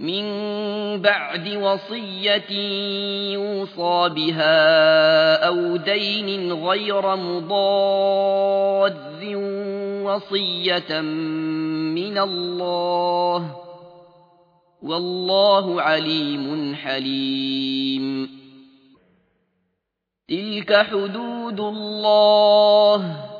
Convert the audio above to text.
من بعد وصية يوصى بها أو دين غير مضاد وصية من الله والله عليم حليم. تلك حدود الله.